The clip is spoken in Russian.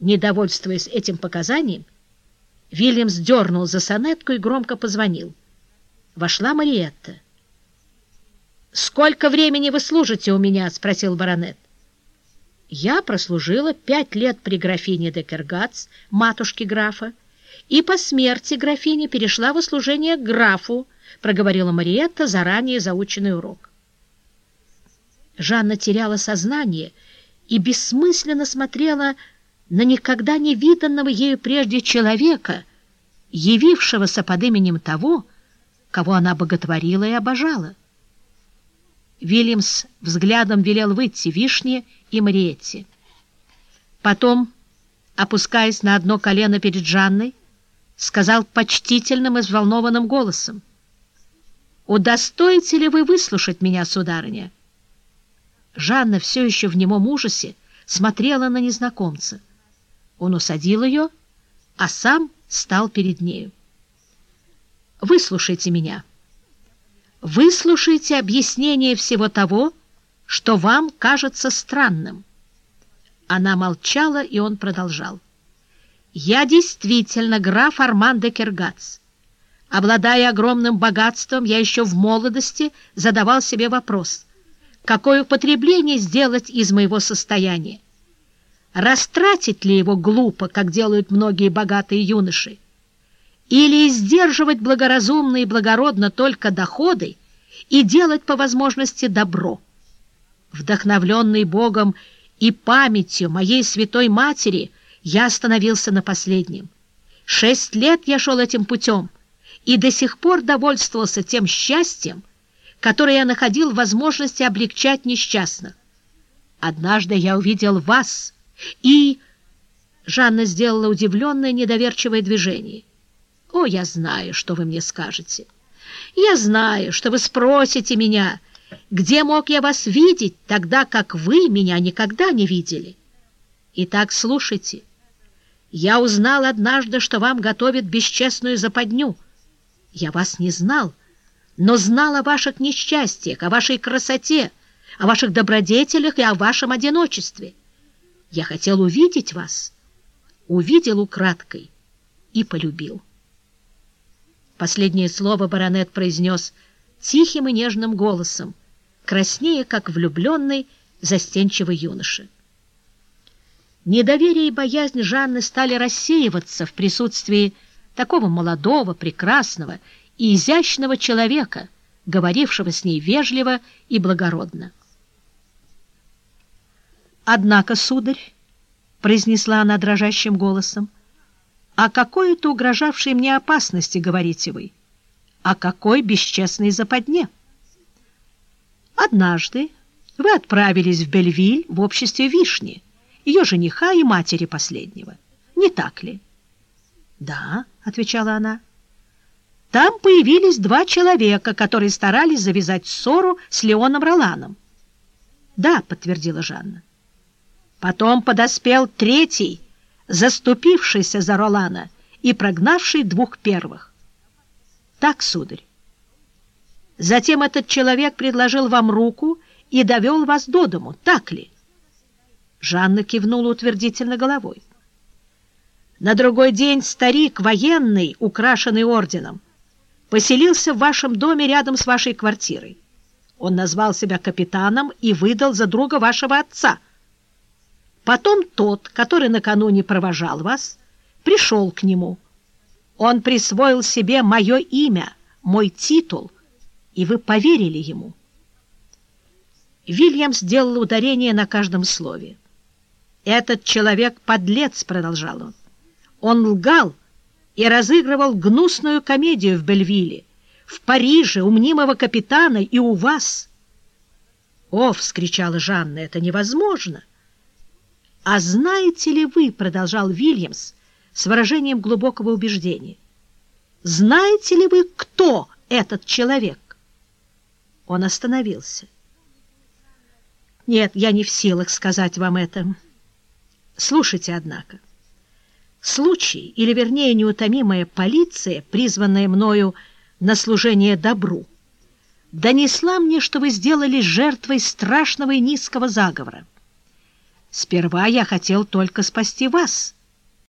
Недовольствуясь этим показанием, Вильямс дернул за сонетку и громко позвонил. Вошла Мариетта. «Сколько времени вы служите у меня?» — спросил баронет. «Я прослужила пять лет при графине де Кергац, матушке графа, и по смерти графини перешла в служение к графу», — проговорила Мариетта заранее заученный урок. Жанна теряла сознание и бессмысленно смотрела на никогда не виданного ею прежде человека, явившегося под именем того, кого она боготворила и обожала. Вильямс взглядом велел выйти Вишне и Мариетте. Потом, опускаясь на одно колено перед Жанной, сказал почтительным и взволнованным голосом, «Удостоите ли вы выслушать меня, сударыня?» Жанна все еще в немом ужасе смотрела на незнакомца. Он усадил ее, а сам стал перед нею. «Выслушайте меня. Выслушайте объяснение всего того, что вам кажется странным». Она молчала, и он продолжал. «Я действительно граф Арман де Кергац. Обладая огромным богатством, я еще в молодости задавал себе вопрос — какое употребление сделать из моего состояния. Растратить ли его глупо, как делают многие богатые юноши, или сдерживать благоразумно и благородно только доходы и делать по возможности добро. Вдохновленный Богом и памятью моей святой матери я остановился на последнем. Шесть лет я шел этим путем и до сих пор довольствовался тем счастьем, который я находил в возможности облегчать несчастных. Однажды я увидел вас, и... Жанна сделала удивленное, недоверчивое движение. «О, я знаю, что вы мне скажете. Я знаю, что вы спросите меня, где мог я вас видеть, тогда как вы меня никогда не видели. Итак, слушайте. Я узнал однажды, что вам готовят бесчестную западню. Я вас не знал, но знал о ваших несчастьях, о вашей красоте, о ваших добродетелях и о вашем одиночестве. Я хотел увидеть вас, увидел украдкой и полюбил. Последнее слово баронет произнес тихим и нежным голосом, краснее, как влюбленный, застенчивый юноша. Недоверие и боязнь Жанны стали рассеиваться в присутствии такого молодого, прекрасного и изящного человека, говорившего с ней вежливо и благородно. «Однако, сударь, — произнесла она дрожащим голосом, — о какой-то угрожавшей мне опасности говорите вы? О какой бесчестной западне? Однажды вы отправились в Бельвиль в обществе Вишни, ее жениха и матери последнего. Не так ли? — Да, — отвечала она, — там появились два человека, которые старались завязать ссору с Леоном Роланом. «Да», — подтвердила Жанна. Потом подоспел третий, заступившийся за Ролана и прогнавший двух первых. «Так, сударь. Затем этот человек предложил вам руку и довел вас до дому, так ли?» Жанна кивнула утвердительно головой. На другой день старик, военный, украшенный орденом, поселился в вашем доме рядом с вашей квартирой. Он назвал себя капитаном и выдал за друга вашего отца. Потом тот, который накануне провожал вас, пришел к нему. Он присвоил себе мое имя, мой титул, и вы поверили ему. Вильям сделал ударение на каждом слове. «Этот человек — подлец», — продолжал он. «Он лгал и разыгрывал гнусную комедию в Бельвилле, в Париже, у мнимого капитана и у вас. «О!» — вскричала Жанна, — «это невозможно!» «А знаете ли вы, — продолжал Вильямс с выражением глубокого убеждения, — знаете ли вы, кто этот человек?» Он остановился. «Нет, я не в силах сказать вам это. Слушайте, однако». Случай, или вернее неутомимая полиция, призванная мною на служение добру, донесла мне, что вы сделали жертвой страшного и низкого заговора. Сперва я хотел только спасти вас.